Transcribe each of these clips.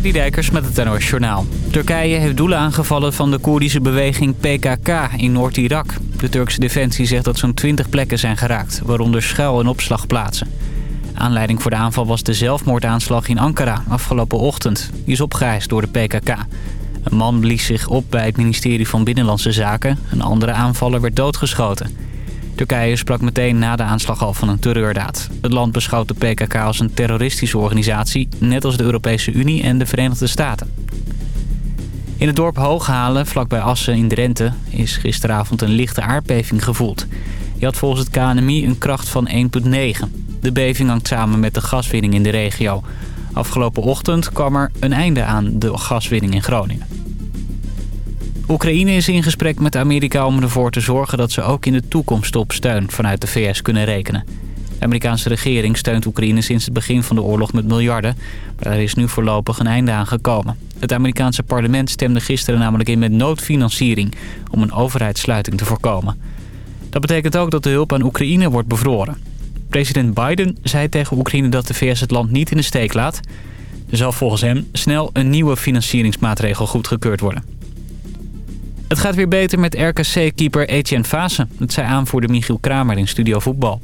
Dijkers met het NOS Journaal. Turkije heeft doelen aangevallen van de Koerdische beweging PKK in Noord-Irak. De Turkse defensie zegt dat zo'n 20 plekken zijn geraakt, waaronder schuil- en opslagplaatsen. Aanleiding voor de aanval was de zelfmoordaanslag in Ankara afgelopen ochtend. Die is opgeëist door de PKK. Een man blies zich op bij het ministerie van Binnenlandse Zaken. Een andere aanvaller werd doodgeschoten. Turkije sprak meteen na de aanslag al van een terreurdaad. Het land beschouwt de PKK als een terroristische organisatie... net als de Europese Unie en de Verenigde Staten. In het dorp Hooghalen, vlakbij Assen in Drenthe... is gisteravond een lichte aardbeving gevoeld. Die had volgens het KNMI een kracht van 1,9. De beving hangt samen met de gaswinning in de regio. Afgelopen ochtend kwam er een einde aan de gaswinning in Groningen. Oekraïne is in gesprek met Amerika om ervoor te zorgen dat ze ook in de toekomst op steun vanuit de VS kunnen rekenen. De Amerikaanse regering steunt Oekraïne sinds het begin van de oorlog met miljarden. Maar er is nu voorlopig een einde aan gekomen. Het Amerikaanse parlement stemde gisteren namelijk in met noodfinanciering... om een overheidssluiting te voorkomen. Dat betekent ook dat de hulp aan Oekraïne wordt bevroren. President Biden zei tegen Oekraïne dat de VS het land niet in de steek laat. Er zal volgens hem snel een nieuwe financieringsmaatregel goedgekeurd worden. Het gaat weer beter met RKC-keeper Etienne Fase. Dat zei aanvoerder Michiel Kramer in Studio Voetbal.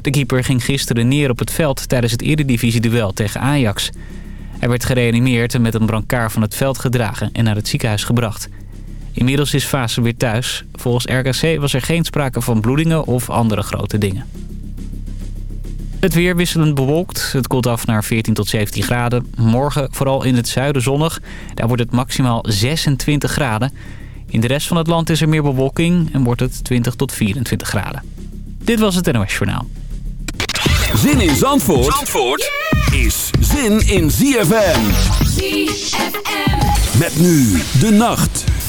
De keeper ging gisteren neer op het veld tijdens het eredivisie-duel tegen Ajax. Hij werd gereanimeerd en met een brancard van het veld gedragen en naar het ziekenhuis gebracht. Inmiddels is Fase weer thuis. Volgens RKC was er geen sprake van bloedingen of andere grote dingen. Het weer wisselend bewolkt. Het koelt af naar 14 tot 17 graden. Morgen vooral in het zuiden zonnig. Daar wordt het maximaal 26 graden. In de rest van het land is er meer bewolking en wordt het 20 tot 24 graden. Dit was het NOS Journaal. Zin in Zandvoort, Zandvoort is zin in ZFM. ZFM. Met nu de nacht.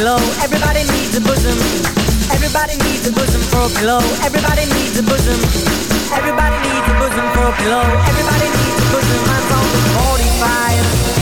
pillow. Everybody needs a bosom. Everybody needs a bosom for a pillow. Everybody needs a bosom. Everybody needs a bosom for a pillow. Everybody needs a bosom. I'm is 45.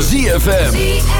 ZFM.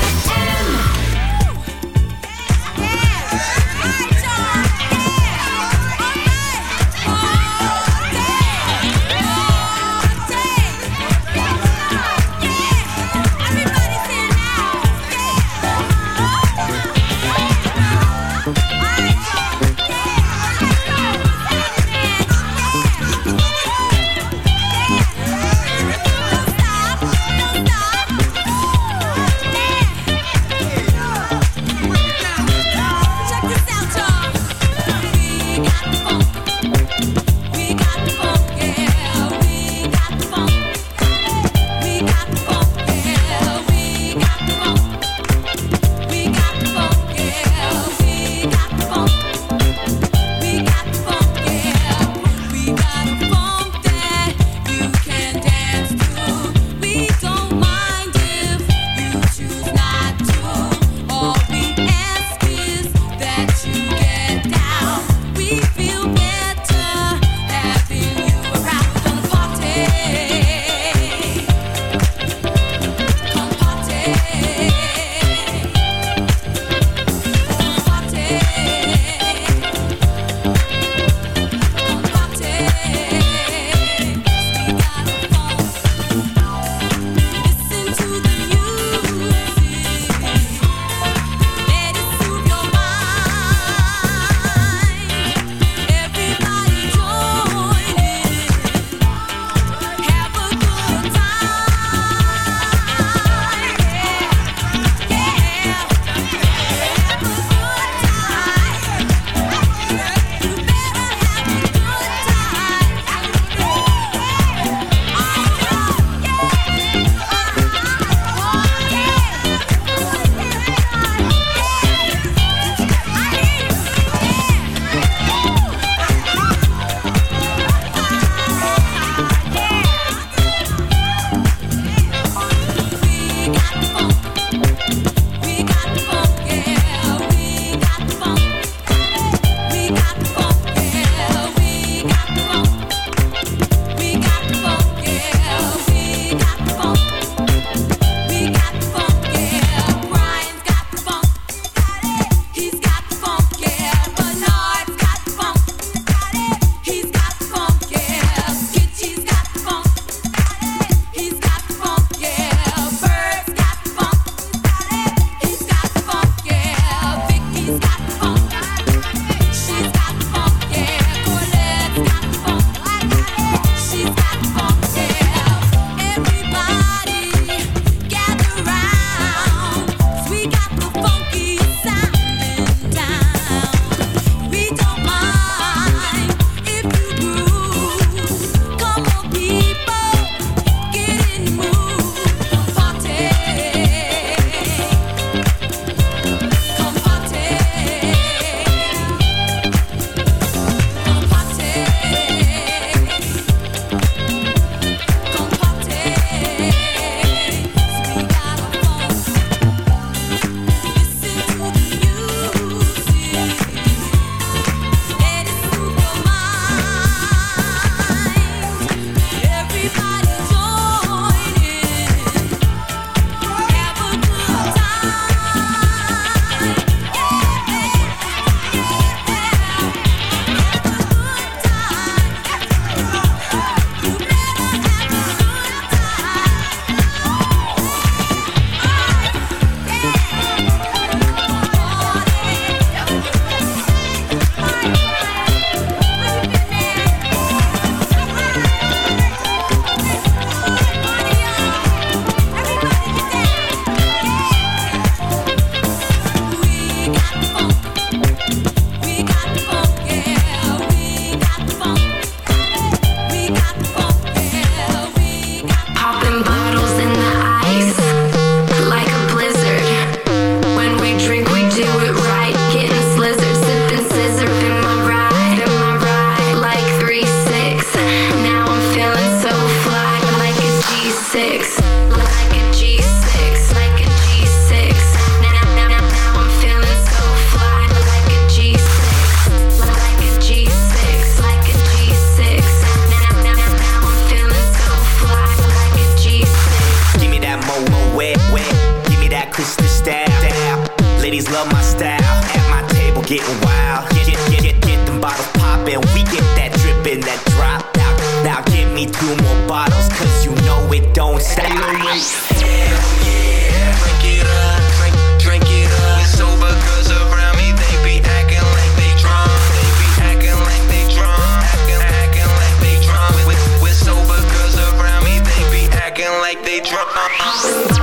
In the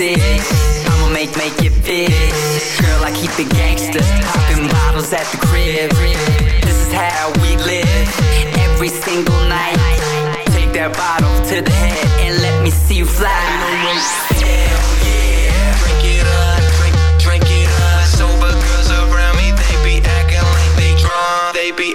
I'ma make, make it fit Girl, I keep it gangster. Popping bottles at the crib. This is how we live. Every single night. Take that bottle to the head And let me see you fly. Hell yeah Drink it up, drink, drink it up. Girls around me They be acting like they drunk. They be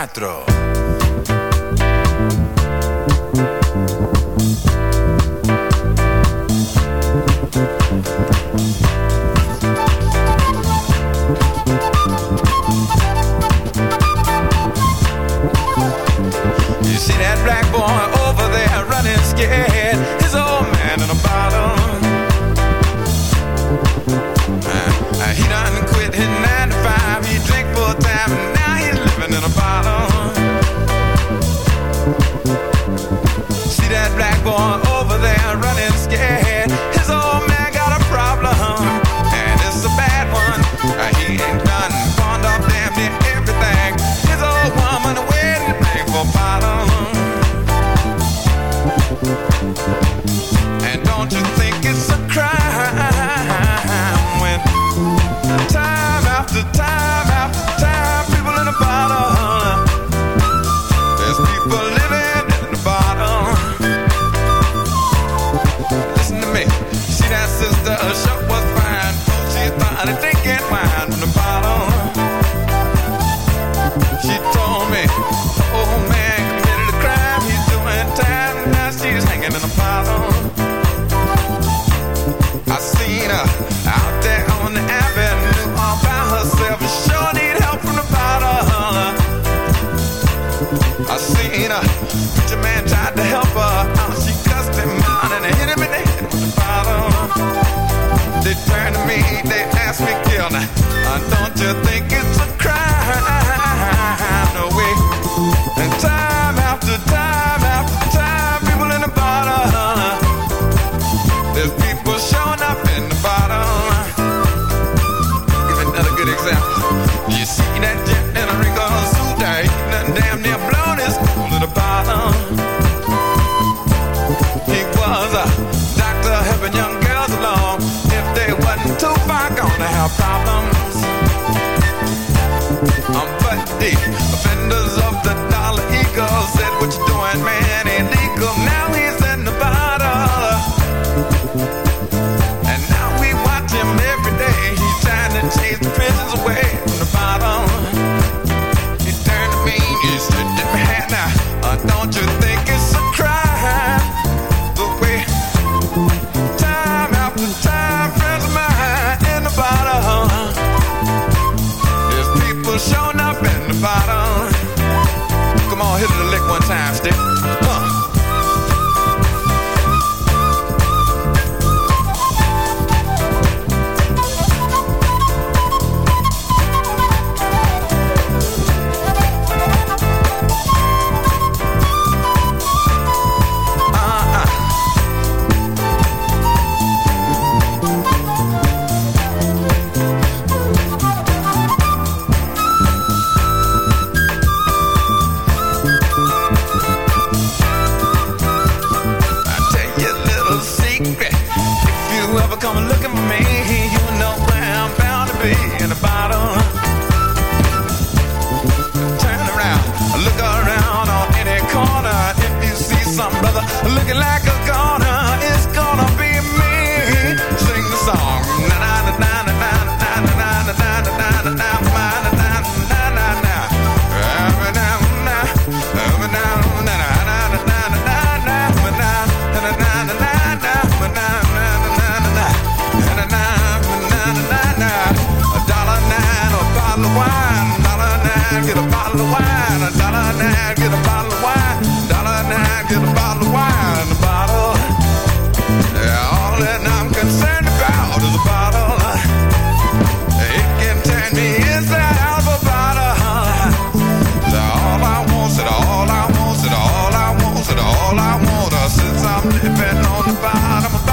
cuatro. See that black boy Offenders of the dollar eagle said, what you doing, man? And eagle now. on the bottom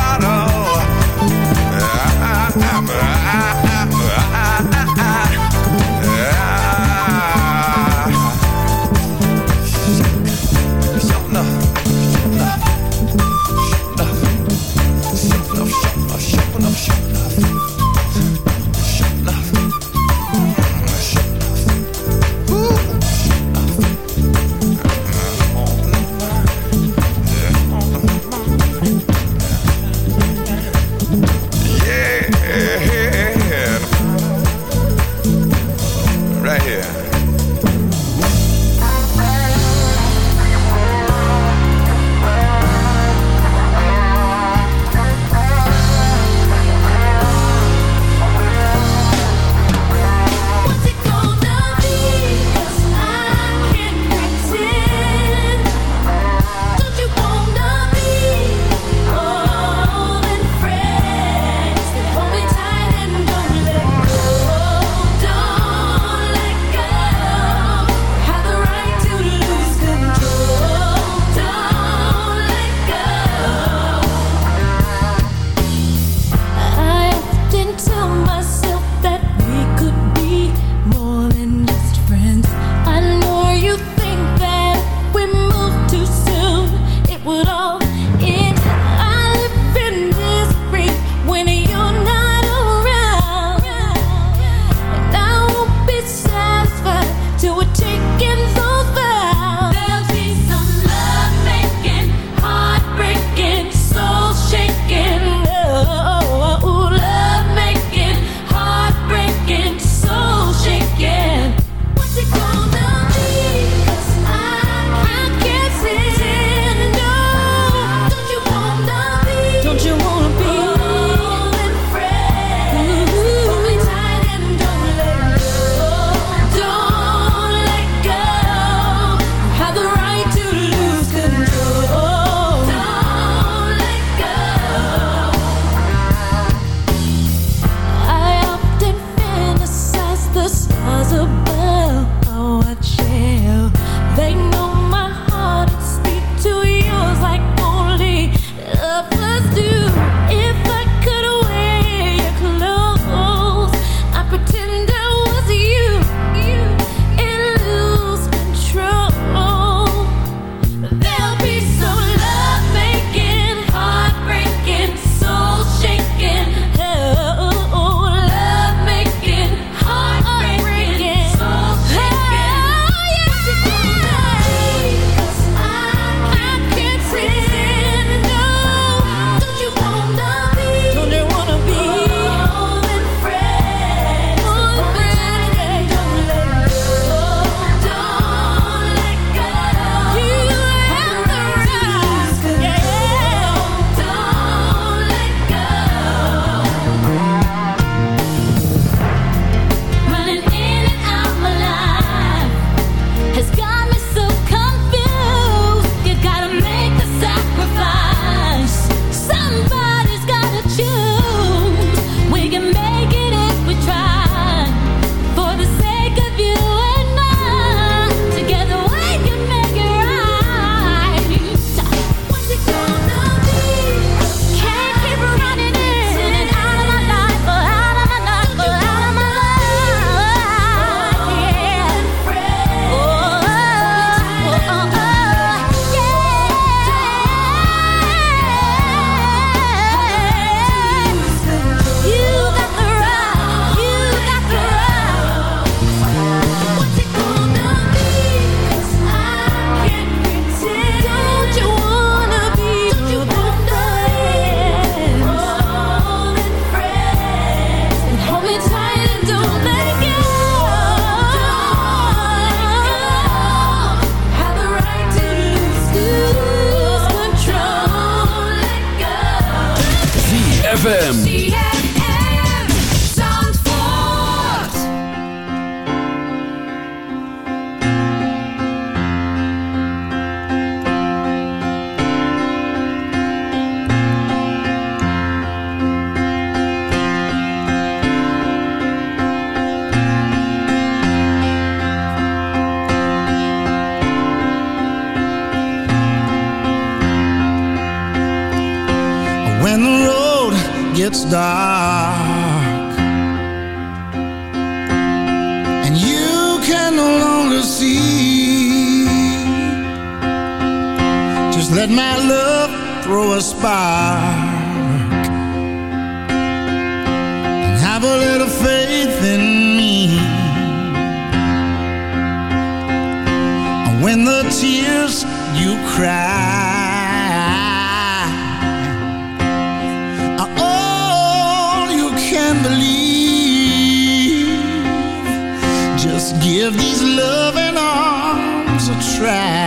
Just give these loving arms a try.